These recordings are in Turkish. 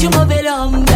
suis mauvais l'homme.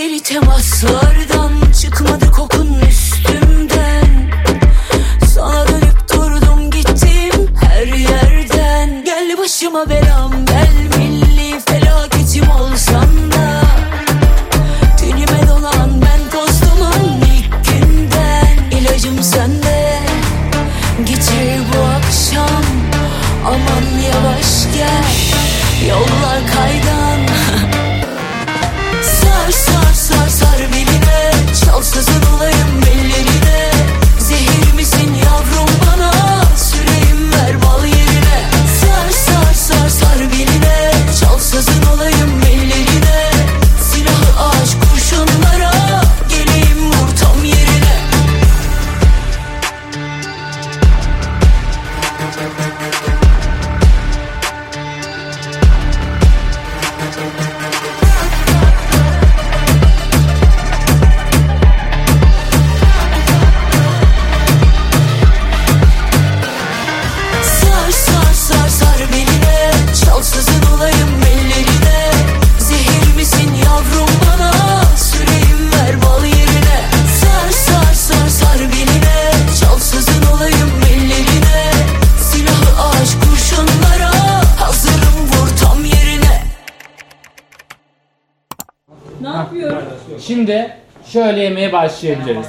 deli temaslardan çıkmadı kokun üstümden. Sana dönüp durdum gittim her yerden. Gel başıma belam Ne yapıyorum? Şimdi şöyle yemeye başlayabiliriz.